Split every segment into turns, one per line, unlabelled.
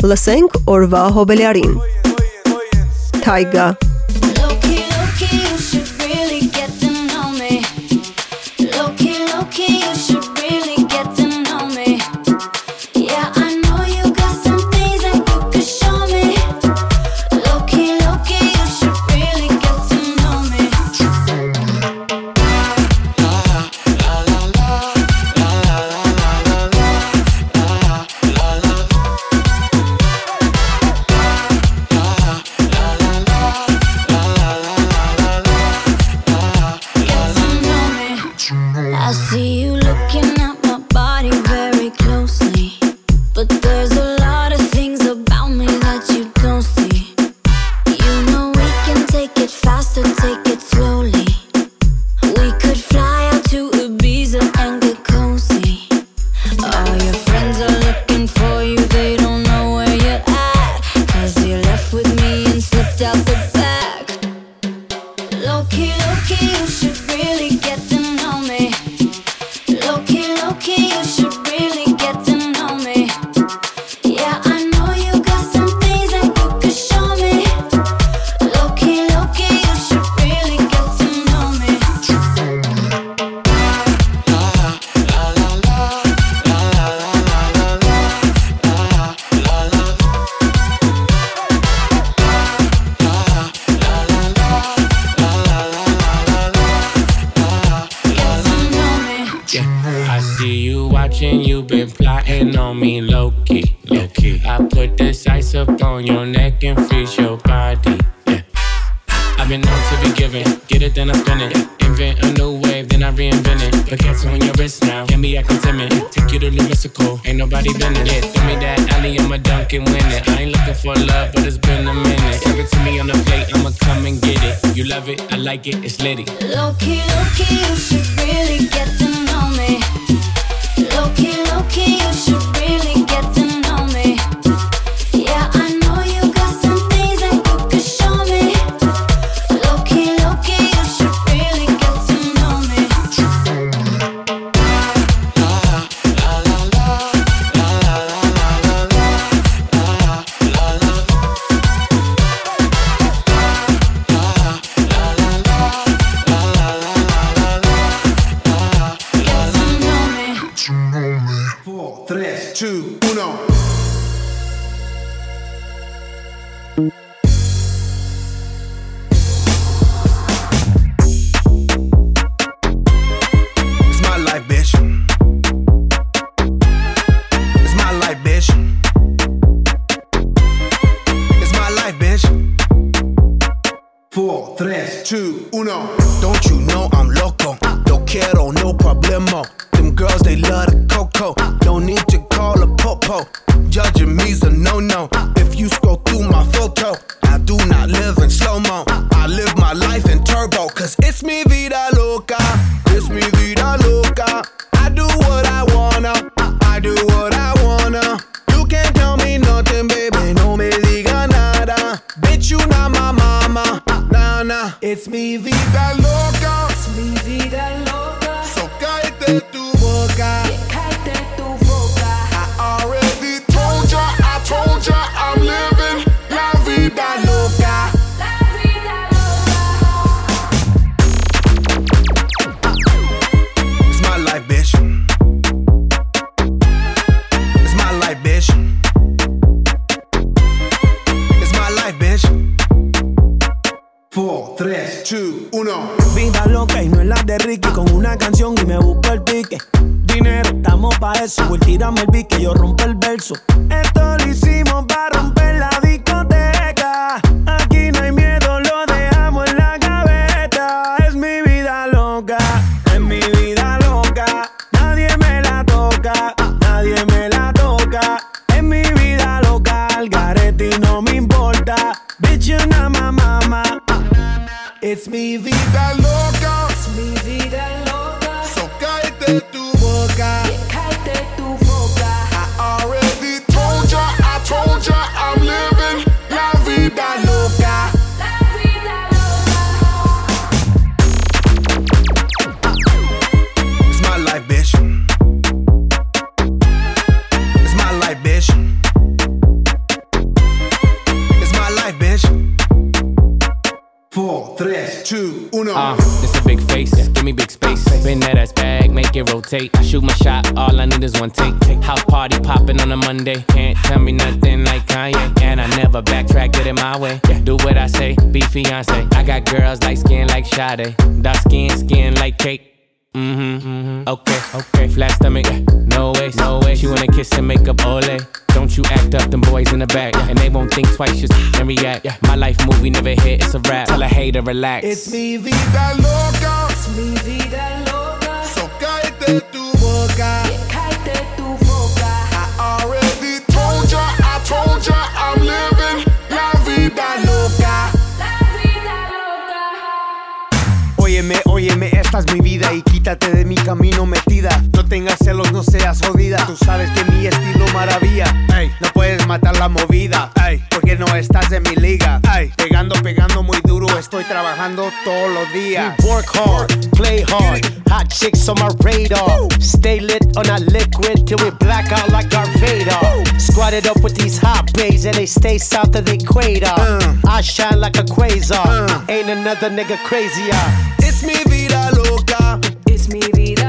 Լսենք օրվա հոբելյարին։ Թայգա
me
popping Monday. Can't tell me nothing like Kanye. And I never backtrack, get it my way. Do what I say, be fiance. I got girls like skin like Sade. Dark skin, skin like cake. Mm-hmm, mm-hmm. Okay, okay. Flat stomach, no way, no way. She wanna kiss and make up, ole. Don't you act up, them boys in the back. And they won't think twice, just and react. Yeah. My life movie never hit, it's a rap. Tell a hater, relax.
It's mi vida loca.
It's mi vida loca.
So cállate tu boca.
Esta es mi vida y quítate de mi camino metida. No tengas celos, no seas jodida. Tú sabes que mi estilo maravilla. Ey, no puedes matar la movida. Ey, porque no estás en mi liga. Ey, pegando, pegando muy duro. Estoy trabajando todos los días.
We work hard, play hard. Hot chicks on my radar. Stay lit on that liquid till we black out like Darth Vader. Squatted up with these hot bays and they stay south of the equator. Uh. I shine like a quasar. Uh. Ain't another nigga crazier.
It's mi vida loca.
It's mi vida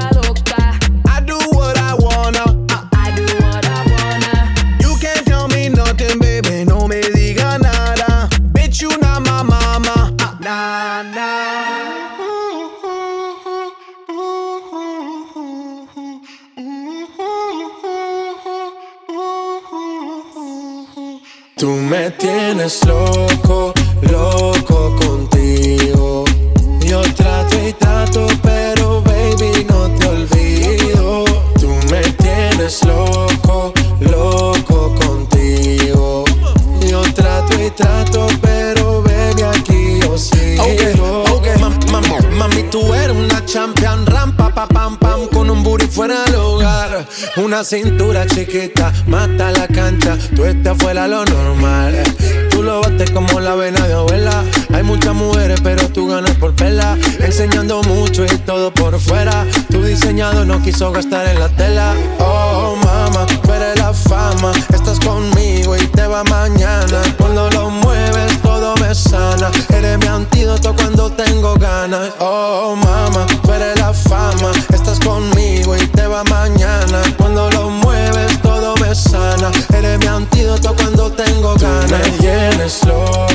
Tú me tienes loco, loco contigo. Yo trato y trato, pero baby no te olvido. Tú me tienes loco, loco contigo. Yo trato y trato, pero baby aquí yo sigo.
Ok, mam- mam- mami, tú eres una champion, rampa, un booty fuera del hogar. Una cintura chiquita, mata la cancha, tú estás fuera lo normal. Tú lo bates como la vena de abuela. Hay muchas mujeres, pero tú ganas por vela. Enseñando mucho y todo por fuera. Tu diseñado no quiso gastar en la tela. Oh, mama, eres la fama. Estás conmigo y te va mañana. Cuando sana. Eres mi antídoto cuando tengo ganas. Oh, mama, tú eres la fama. Estás conmigo y te va mañana. Cuando lo mueves, todo me sana. Eres mi antídoto cuando tengo ganas. me tienes loco,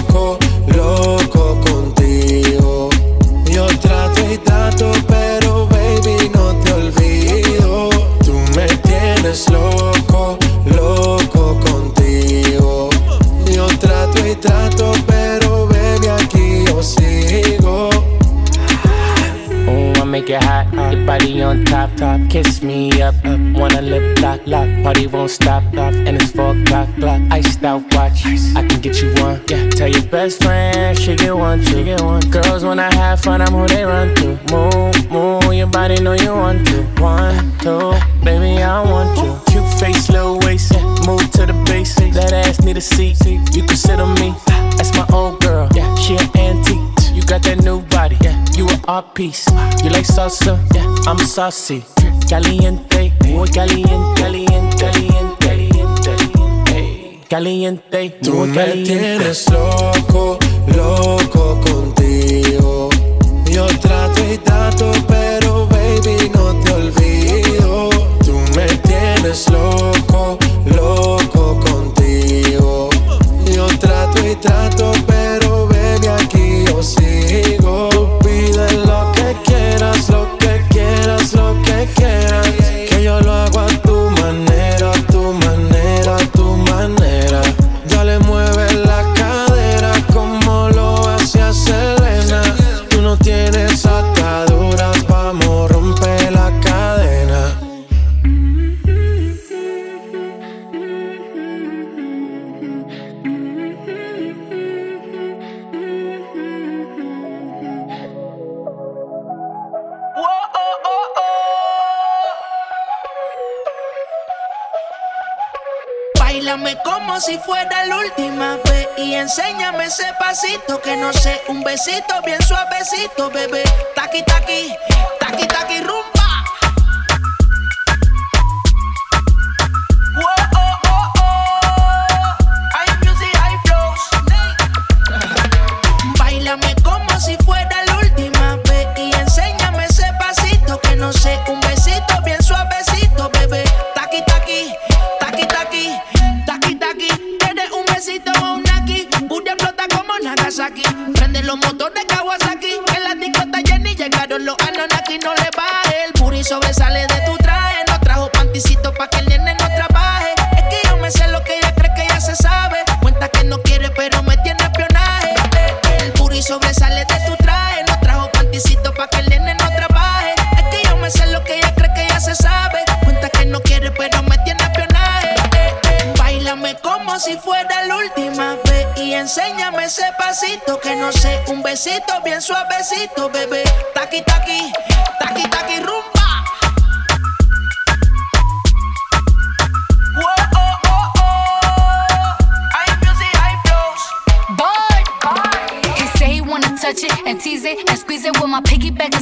Party won't stop. And it's four o'clock, clock. Iced out watch. I can get you one. Yeah, tell your best friend she get one, she get one. Girls when I have fun, I'm who they run to. Move, move. Your body know you want to. One, two, baby, I want you. Cute face, little waist. Yeah, move to the basics. That ass need a seat. You can sit on me. That's my old girl. Yeah, she an antique. You got that new yeah. You an art piece. You like salsa, yeah. I'm saucy. Caliente, muy caliente, caliente, caliente, caliente, caliente,
Tú me
caliente.
tienes loco, loco contigo. Yo trato y trato, pero
bebé.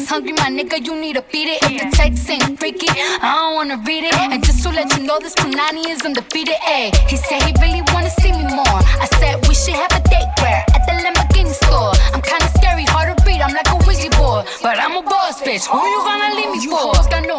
Hungry, my nigga, you need to feed it. If the text ain't freaky, I don't wanna read it. And just to let you know, this Punani is undefeated. Ayy, he said he really wanna see me more. I said we should have a date where at the Lamborghini store. I'm kinda scary, hard to read. I'm like a Ouija board, but I'm a boss bitch. Who you gonna leave me for? You got no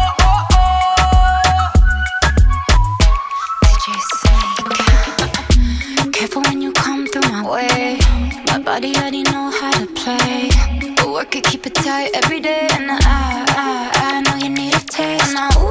Careful when you come through my way. My body already know how to play. But work it, keep it tight every day. And I, I, I know you need a taste. Now, ooh,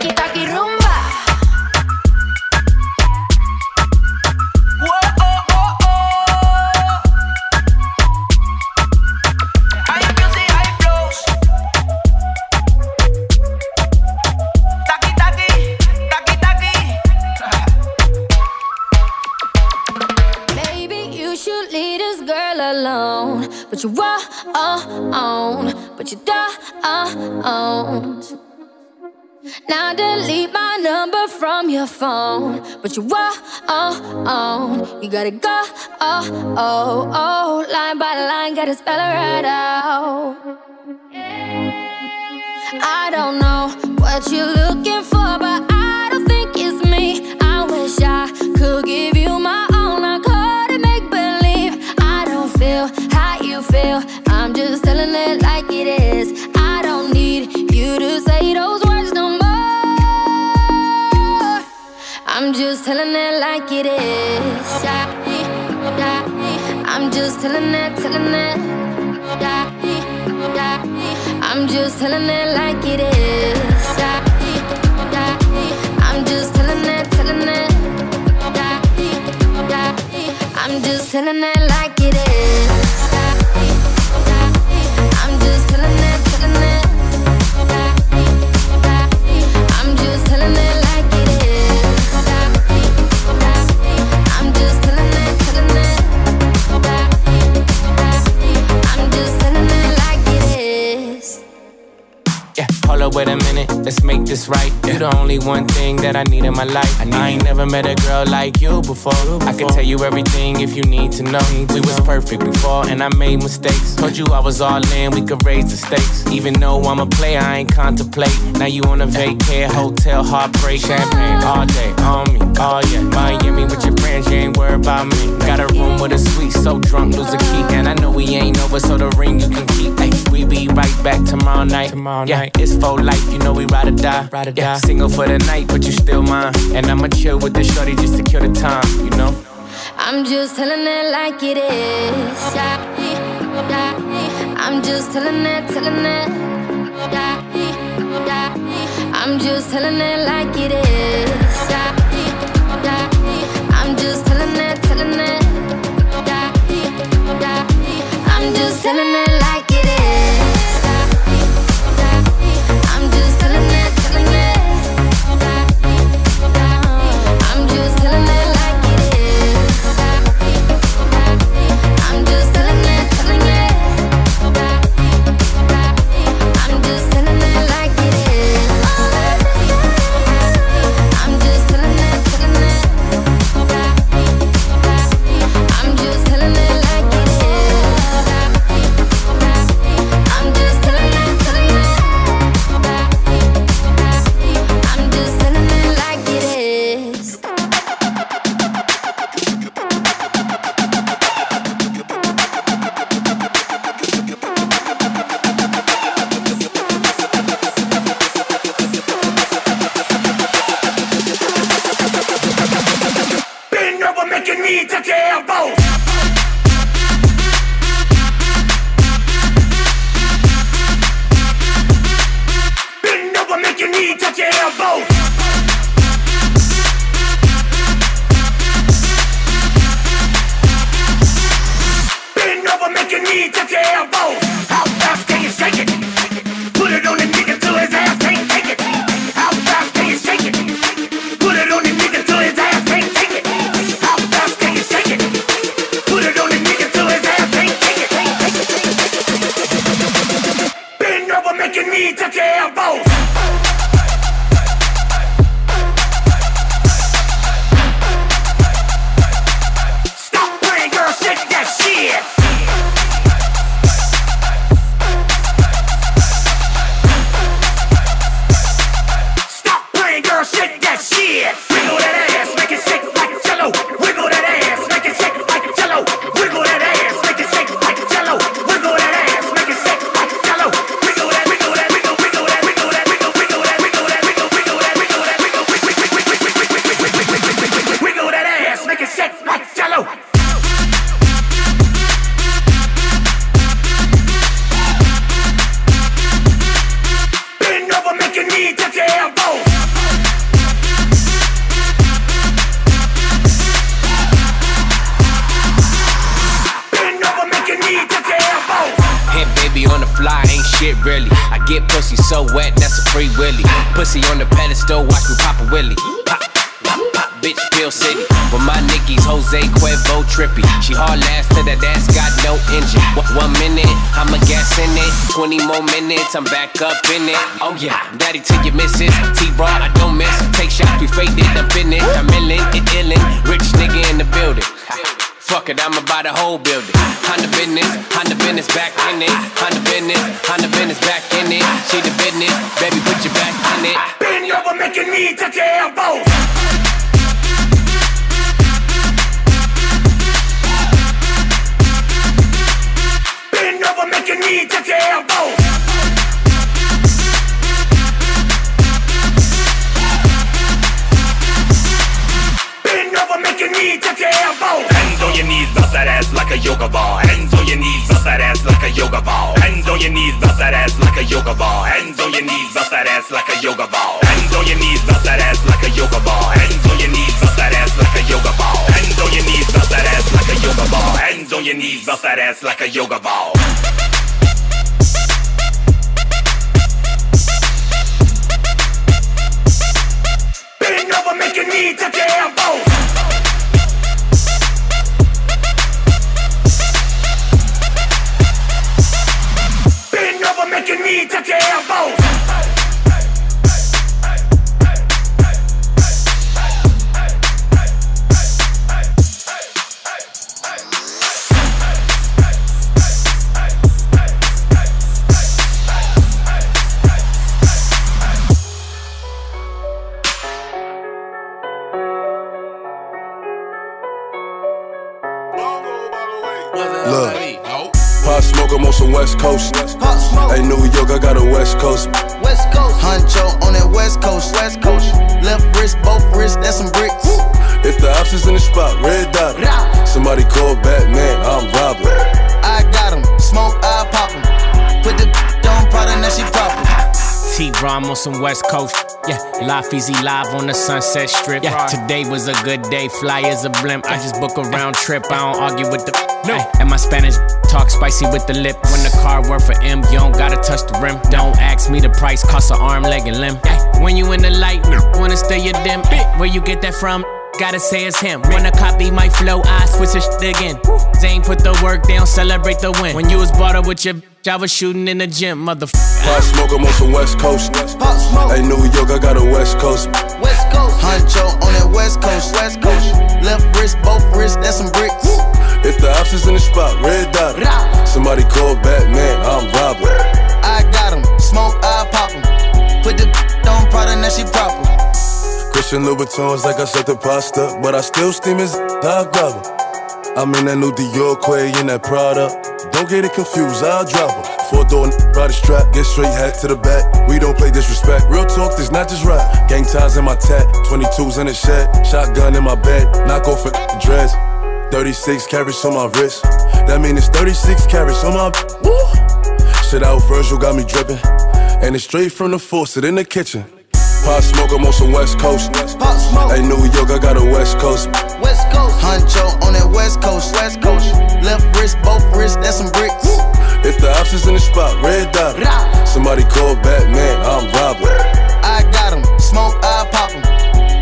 Now delete my number from your phone. But you on, you gotta go. Oh, oh, oh, line by line, gotta spell it right out. I don't know what you're looking for, just telling it, telling it. I'm just telling it like it is. I'm just telling it, telling it. I'm just telling it like
Yeah, hold up, wait a minute, let's make this right. You're the only one thing that I need in my life. I, ain't never met a girl like you before. I can tell you everything if you need to know. We was perfect before, and I made mistakes. Told you I was all in, we could raise the stakes. Even though I'm a player, I ain't contemplate. Now you on a vacay, hotel, heartbreak, champagne all day on me. Oh yeah, Miami with your friends, you ain't worried about me. Got a room with a suite, so drunk, lose a key. And I know we ain't over, so the ring you can keep. Ay, we be right back tomorrow night. Tomorrow yeah, night. it's for life, you know we ride or die. Ride or yeah. Single for the night, but you still mine. And I'ma chill with the shorty just to kill the time, you know.
I'm just telling it like it is. I'm just telling it, telling it. I'm just telling it like it is. I'm just telling it, telling it. I'm just telling it like it
really. I get pussy so wet, that's a free willy. Pussy on the pedestal, watch me pop a willy. Pop, pop, pop, bitch, Pill City. With my Nickies, Jose Cuervo trippy. She hard last to that ass got no engine. One- minute, I'ma gas in it. 20 more minutes, I'm back up in it. Oh yeah, daddy till you misses. T-Raww, I don't miss. Take shots, we faded, I'm finished. I'm illin', it illin'. Rich nigga in the building. Fuck it, I'ma buy the whole building. Honda business, Honda business back in it. Honda business, Honda business back in it. She the business, baby, put your back in it.
Bend over, make your knee touch your elbows. Bend over, your knee touch your elbows. Bend over, make your knee touch your elbows.
Hands on your knees, bounce that ass like a yoga ball. Hands on your knees, bounce that ass like a yoga ball. Hands on your knees, bounce that ass like a yoga ball. Hands on your knees, bounce that ass like a yoga ball. Hands on your knees, bounce that ass like a yoga ball. Hands on your knees, bounce that ass like a yoga ball. Hands on your knees, bounce that ass like a yoga ball. Hands on your knees, bounce that ass like a yoga ball.
Somebody call Batman, I'm robbing.
I got got 'em. Smoke, I pop 'em. Put the on Prada, now she poppin'.
T-Raww on some West Coast. Yeah, Life Easy live on the Sunset Strip. Yeah, today was a good day. Fly as a blimp. I just book a round trip. I don't argue with the. No. And my Spanish talk spicy with the lip. When the car worth for M, you don't gotta touch the rim. Don't ask me the price, cost an arm, leg, and limb. Yeah, when you in the light, wanna stay your dim. Where you get that from? Gotta say it's him. Wanna copy my flow, I switch the shit again. Zane put the work down, celebrate the win. When you was brought up with your bitch, I was shooting in the gym, motherfucker.
Pop smoke, I'm on some West Coast. Hey, New York, I got a West Coast.
West Coast. Huncho on that West Coast. West Coast. Left wrist, both wrists, that's some bricks.
If the ops is in the spot, red dot. Somebody call Batman, I'm robbing.
I got got 'em. Smoke, I pop pop 'em. Put the on Prada, now she proper.
Christian Louboutins like I said the pasta, but I still steam his I grab her. I'm in that new Dior Quay in that Prada. Don't get it confused, I'll drop her. Four door ride a strap, get straight hat to the back. We don't play disrespect. Real talk, this not just rap. Gang ties in my tat, 22s in the shed, shotgun in my bed, knock off a dress. 36 carats on my wrist. That mean it's 36 carats on my. Woo! Shit out Virgil got me dripping. And it's straight from the faucet in the kitchen. Pop smoke, I'm on some West Coast.
Pop smoke.
Hey, New York, I got a West Coast.
West Coast. Huncho on that West Coast. West Coast. Left wrist, both wrists, that's some bricks.
If the ops is in the spot, red dot. Somebody call Batman, I'm Robert.
I got got 'em. Smoke, I pop 'em.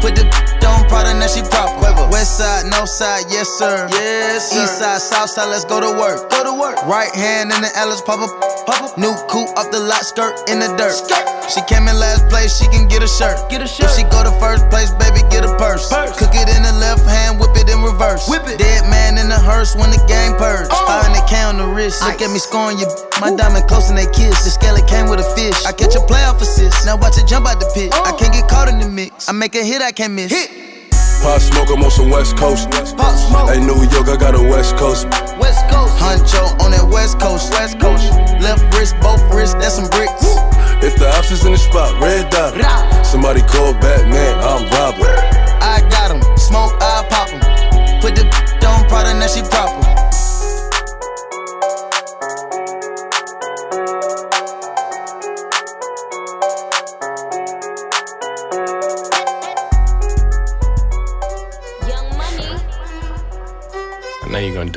Put the Prada, now she proper. West side, no side, yes sir. Yes sir. East side, south side, let's go to work. Go to work. Right hand in the Ellis, pop up, pop up. New coupe off the lot, skirt in the dirt. Skirt. She came in last place, she can get a shirt. Get a shirt. If she go to first place, baby, get a purse. purse. Cook it in the left hand, whip it in reverse. Whip it. Dead man in the hearse when the game purge. Oh. Find the K on the wrist. Look at me scoring you. My diamond close and they kiss. The scale came with a fish. I catch a playoff assist. Now watch it jump out the pit. I oh. can't get caught in the mix. I make a hit, I can't miss. Hit.
Pop smoke, I'm on some West Coast.
Pop smoke.
Hey, New York, I got a West Coast.
West Coast. Huncho on that West Coast. West Coast. Left wrist, both wrists, that's some bricks.
If the ops is in the spot, red dot. Somebody call Batman, I'm Robert.
I got got 'em. Smoke, I pop pop 'em. Put the on Prada, now she proper.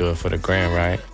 Do it for the grand, right?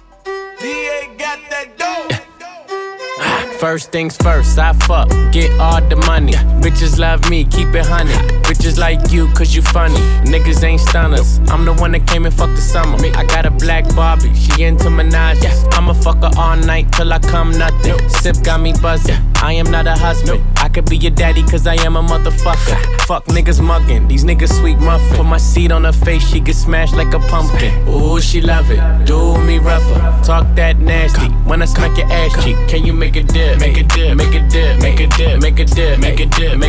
First things first, I fuck, get all the money. Bitches love me, keep it honey. Bitches like you, cause you funny. Niggas ain't stunners. I'm the one that came and fucked the summer. I got a black Barbie, she into Minaj. I'ma fuck her all night till I come nothing. Sip got me buzzing. I am not a husband. I could be your daddy, cause I am a motherfucker. Fuck niggas mugging, these niggas sweet muffin. Put my seed on her face, she get smashed like a pumpkin. Ooh, she love it. Do me rougher. Talk that nasty. When I smack your ass cheek, can you make a dip? Make a dip, make a dip, make a dip, make a dip, make a dip, make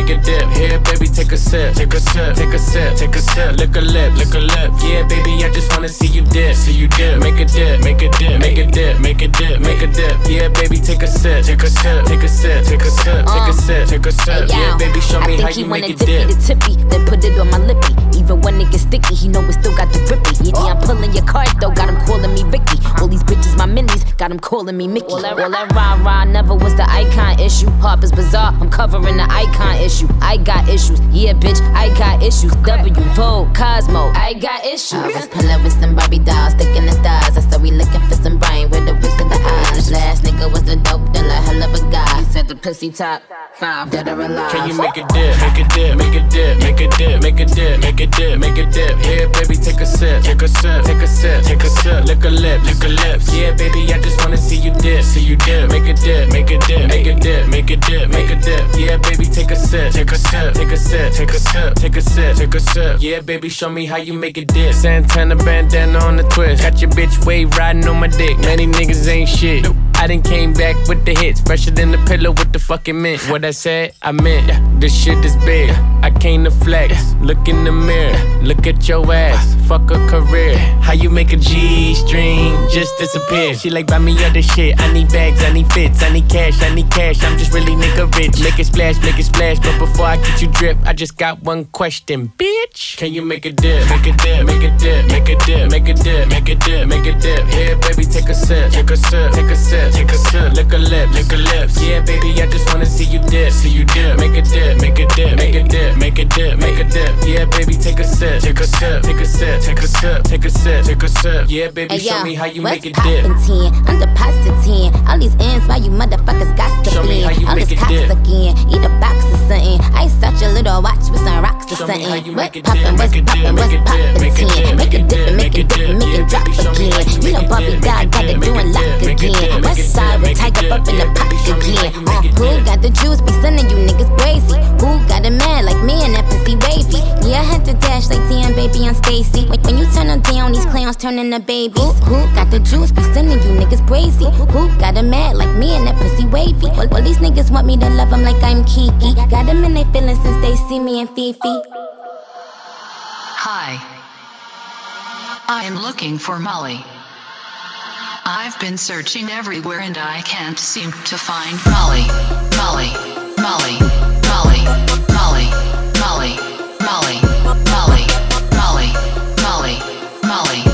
a dip. Sip, take a sip, take a sip, take a sip. Lick a lip, lick a lip. Yeah, baby, I just wanna see you dip, see you dip. Make a dip, make a dip, make a dip, make a dip, make a dip. Yeah, baby, take a sip, take a sip, take a sip, take a sip, take a sip, take a sip. Yeah, baby, show me how you
wanna
make it
dip
dip.
the tippy, then put it on my lippy. Even when it gets sticky, he know it still got the grippy. Yeah, I'm pulling your card though, got him calling me Ricky. All these bitches, my minis, got him calling me Mickey. All that, all that rah rah never was the icon issue. Harper's Bazaar, I'm covering the icon issue. I got issues, yeah, bitch, I got issues. W, Vogue, Cosmo, I got issues. I was pulling with some Barbie dolls, sticking the stars. I said we looking for some brain with the whisk of the eyes. Last nigga was the dope dealer, hell of a guy. He said the pussy top five, dead or alive.
Can you make a dip, make a dip, make a dip, make a dip, make a dip, make a dip, make a dip? Here, baby, take a sip, take a sip, take a sip, take a sip. Lick a lip, lick a lips. Yeah, baby, I just wanna see you dip, see you dip. Make a dip, make a dip, make a dip, make a dip, make a dip. Yeah, baby, take a sip, take a sip, take a sip, take a sip, take a sip, take a sip. Yeah, baby, show me how you make a dip. Santana bandana on the twist. Got your bitch wave riding on my dick. Many niggas ain't shit. I done came back with the hits, fresher than the pillow with the fucking mint. What I said, I meant. This shit is big. I came to flex. Look in the mirror, look at your ass. Fuck a career. How you make a G string just disappear? She like buy me other shit. I need bags, I need fits, I need cash, I need cash. I'm just really nigga rich. Make it splash, make it splash. But before I get you drip, I just got one question, bitch. Can you make a dip? Make a dip, make a dip, make a dip, make a dip, make a dip, make a dip. Here, baby, take a sip, take a sip, take a sip, take a sip. Lick a lip, lick a lips. Yeah, baby, I just wanna see you dip, see you dip. Make a dip, make a dip, make a dip, make a dip, make a dip. Yeah, baby, take a sip, take a sip, take a sip, take a sip, take a sip, take a sip. Yeah, baby, show me how you
what's
make it dip.
poppin' 10? I'm depositing all these ends while you motherfuckers got to
Show me how you make
this again, eat a box or something. I such a little watch with some rocks or
me
something.
you
What poppin', what's
make it dip,
poppin', what's
make it
poppin'
make
10?
dip,
Make it dip, and make it dip, and make it drop
me
again.
you
You know
make it
Bobby
dip,
God
make it
got
make
doing lock
dip, make it
again.
dip, make
West
it
side with Tiger
dip,
up in the
yeah,
pot
baby, show me how
again. Uh, who got the juice? Be sending you niggas crazy. Who got a man like me and that pussy wavy? Yeah, I had to dash like damn baby on Stacy. When, when you turn them down, these clowns turn into babies. Who, who got the juice? Be sending you niggas crazy. Who got a man like me and that pussy wavy? Well, well, these niggas want me to love them like I'm Kiki. Got them in their feelings since they see me and Fifi.
Hi. I am looking for Molly. I've been searching everywhere and I can't seem to find Molly. Molly. Molly. Molly. Molly. Molly. Molly. Molly. Molly. Molly. Molly. Molly.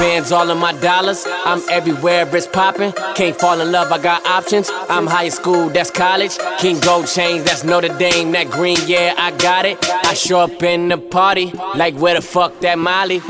L's all in my dollars. I'm everywhere, it's popping. Can't fall in love, I got options. I'm high school, that's college. King Gold chains, that's Notre Dame. That green, yeah, I got it. I show up in the party, like where the fuck that Molly?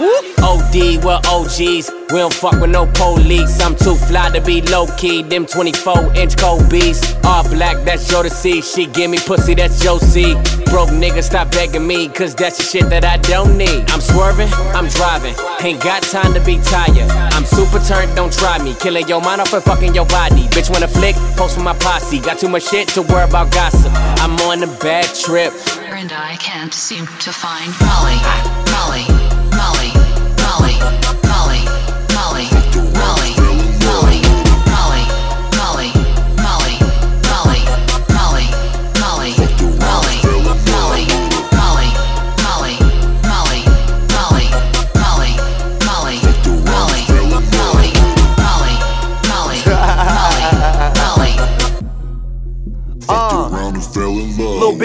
OD, we're OGs. We don't fuck with no police. I'm too fly to be low key. Them 24 inch Kobe's. All black, that's Jodeci. She give me pussy, that's Josie. Broke nigga, stop begging me, cause that's the shit that I don't need. I'm swerving, I'm driving. Ain't got time to be tired. I'm super turned, don't try me. Killing your mind off and fucking your body. Bitch, wanna flick? Post with my posse. Got too much shit to worry about gossip. I'm on a bad trip.
And I can't seem to find Molly. Molly. Molly. Molly. Molly. Molly.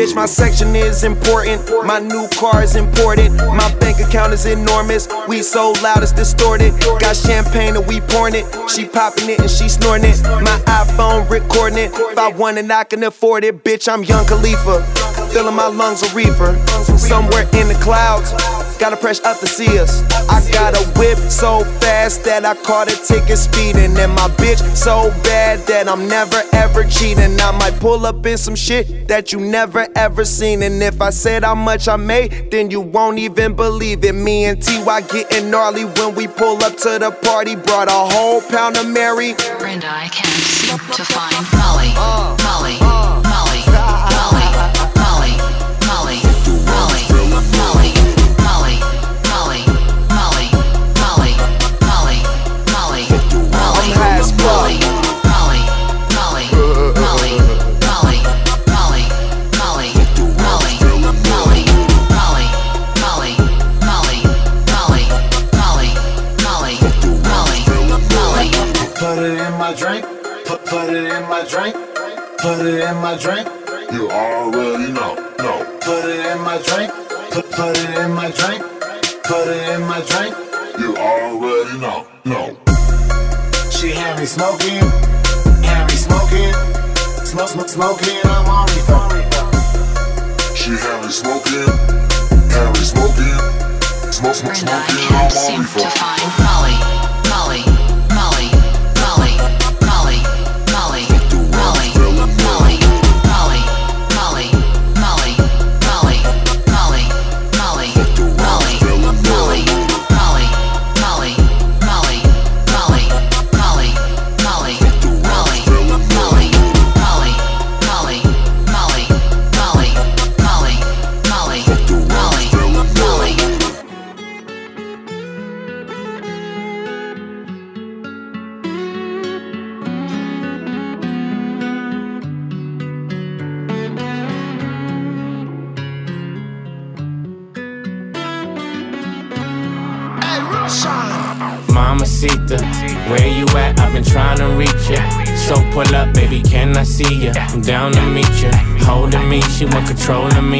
Bitch, my section is important. My new car is imported. My bank account is enormous. We so loud it's distorted. Got champagne and we pouring it. She popping it and she snorting it. My iPhone recording it. If I want it, I can afford it. Bitch, I'm Young Khalifa. Filling my lungs a reefer. Somewhere in the clouds. Gotta press up to see us. I got a whip so fast that I caught a ticket speeding. And my bitch so bad that I'm never ever cheating. I might pull up in some shit that you never ever seen. And if I said how much I made, then you won't even believe it. Me and TY getting gnarly when we pull up to the party. Brought a whole pound of Mary.
And I can't seem to find Molly. Molly. Molly. Molly.
Drink. Put it in my drink. You already know. No. Put it in my drink. Put, put it in my drink. Put it in my drink. You already know. No. She had me smoking. Had me smoking. Smoke, smoke, smoking. I'm on refill. She had me smoking. Had me smoking. Smoke, smoke, smoking.
can't
I'm on
seem
refill.
I'm down to meet ya. Holding me, she want control of me.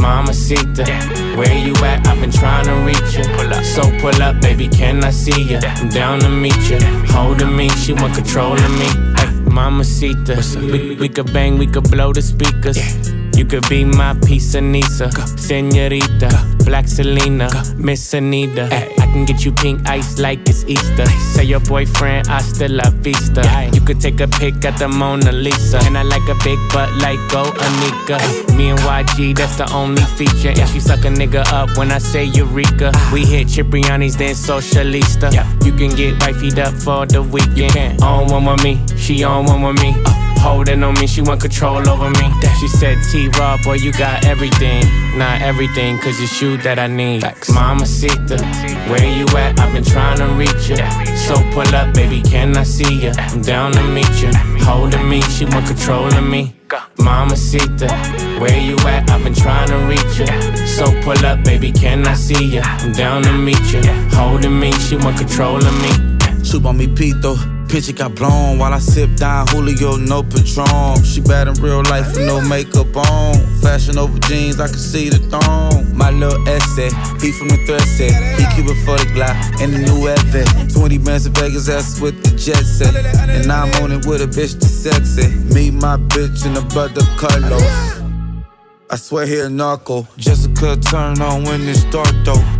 Mamacita, where you at? I've been trying to reach ya. So pull up, baby, can I see ya? I'm down to meet ya. Holding me, she want control of me. Ay, Mamacita, we, we could bang, we could blow the speakers. You could be my of Nisa, Senorita, Black Selena, Miss Anita. Ay, can get you pink ice like it's Easter. Say your boyfriend, hasta la vista. You could take a pic at the Mona Lisa. And I like a big butt like Go Anika. Me and YG, that's the only feature. And she suck a nigga up when I say Eureka. We hit Cipriani's, then Socialista. You can get wifeyed up for the weekend. On one with me, she on one with me. Holding on me, she want control over me. She said, T Raw, boy, you got everything. Not everything, cause it's you that I need. Mamacita, where you at? I've been trying to reach ya. So pull up, baby, can I see ya? I'm down to meet ya. Holding me, she want control of me. Mamacita, where you at? I've been trying to reach ya. So pull up, baby, can I see ya? I'm down to meet ya. Holding me, she want control of me.
Subo mi pito, Picture got blown while I sip down Julio, no Patron. She bad in real life with no makeup on. Fashion over jeans, I can see the thong. My little essay, he from the thread set. He keep it for the Glock and the new Evan. 20 bands in Vegas, that's with the jet set. And I'm on it with a bitch that's sexy. Me, my bitch, and the brother Carlos. I swear he a narco. Jessica turn on when it's dark though.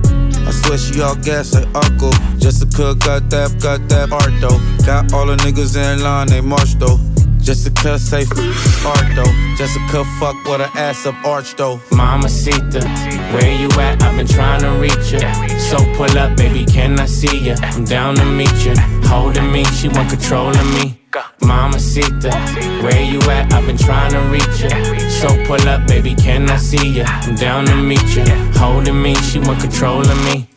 I swear she all gas like Uncle. Jessica got that, got that art though. Got all the niggas in line, they march though. Jessica safe art though. Jessica fuck with her ass up arch though.
Mamacita, where you at? I've been trying to reach you. So pull up, baby, can I see you? I'm down to meet you. Holding me, she want control of me. Mamacita, where you at? I've been trying to reach you. So pull up, baby, can I see you? I'm down to meet you. Holding me, she want control of me.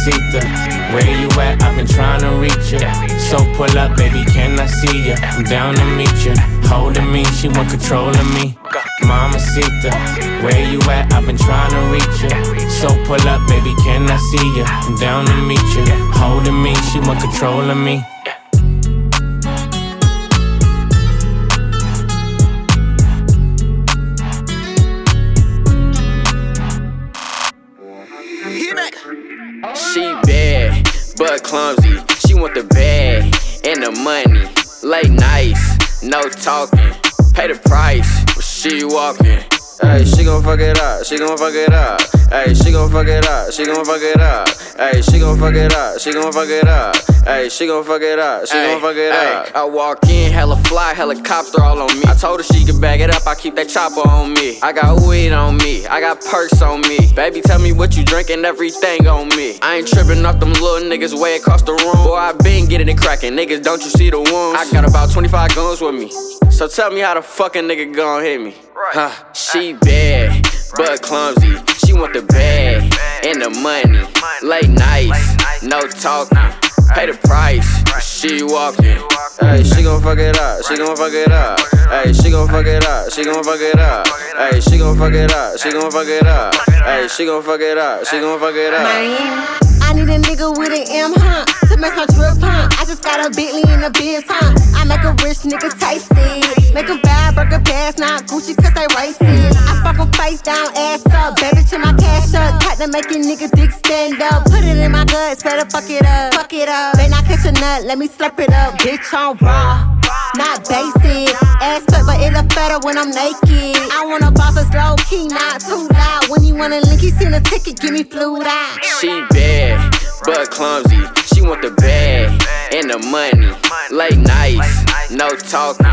Mamacita, where you at? I've been trying to reach you. So pull up, baby, can I see you? I'm down to meet you. Holding me, she want control of me. Mamacita, where you at? I've been trying to reach you. So pull up, baby, can I see you? I'm down to meet you. Holding me, she want control of me.
But clumsy. She want the bag and the money. Late nights, no talking. Pay the price when she walking. Hey, she gon' fuck it up, she gon' fuck it up. Hey, she gon' fuck it up, she gon' fuck it up. Hey, she gon' fuck it up, she gon' fuck it up. Hey, she gon' fuck it up, she gon' fuck it up. I walk in, hella fly, helicopter all on me. I told her she could bag it up, I keep that chopper on me. I got weed on me, I got perks on me. Baby, tell me what you drinking, everything on me. I ain't tripping off them little niggas way across the room. Boy, I been getting it cracking, niggas, don't you see the wounds? I got about 25 guns with me. So tell me how the fucking nigga gon' hit me. Huh. She bad, but clumsy. She want the bag and the money. Late nights, no talking. Pay the price, she walking. Hey, she gon' fuck it up, she gon' fuck it up. Hey, she gon' fuck it up, she gon' fuck it up. Hey, she gon' fuck it up, she gon' fuck it up. Hey, she gon' fuck it up, she gon' fuck it up.
I need a nigga with an M, huh? Make my drip, huh? I just got a Bentley in the biz, huh? I make a rich nigga taste tasty. Make a bad burger pass, not Gucci, cause they racist. I fuck 'em face down, ass up. Baby, to my cash up. Tight to make a nigga dick stand up. Put it in my guts, better fuck it up. Fuck it up. Then I catch a nut, let me slurp it up. Bitch on raw. Not basic, ass cut, but it look better when I'm naked. I wanna boss us low key, not too loud. When you wanna link, he seen a ticket, give me flued out.
She bad, but clumsy. She want the bag and the money. Late nights, no talking.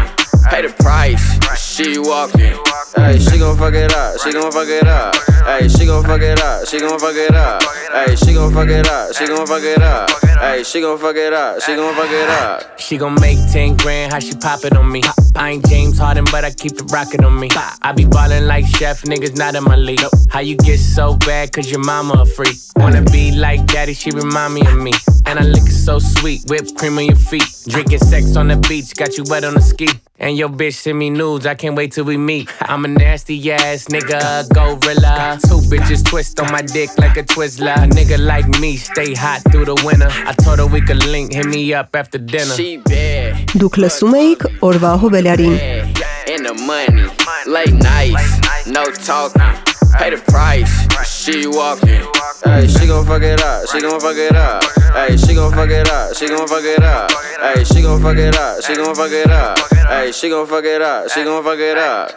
Pay the price, she walking. Hey, she gon' fuck it up, she gon' fuck it up. Hey, she gon' fuck it up, she gon' fuck it up. Hey, she gon' fuck it up, she gon' fuck it up. Hey, she gon' fuck it up, she gon' fuck it up.
She gon' make 10 grand, how she pop it on me. I ain't James Harden, but I keep the rocket on me. I be ballin' like chef, niggas not in my league. How you get so bad, cause your mama a freak. Wanna be like daddy, she remind me of me. And I lick it so sweet, whipped cream on your feet. Drinking sex on the beach, got you wet on the ski. And your bitch send me nudes, I can't wait till we meet. I'm a nasty ass nigga, a gorilla. Two bitches twist on my dick like a Twizzler. A nigga like me, stay hot through the winter. I told her we could link, hit me up after dinner.
She bad.
Դուք լսում էիք օրվա հոբելյարին։
and the money. Late nights, no talking. pay the price. She walking. Hey, she gon' fuck it up. She gon' fuck it up. Hey, she gon' fuck it up. She gon' fuck it up. Hey, she gon' fuck it up. She gon' fuck it up. Hey, she gon' fuck it up. She gon' fuck it up.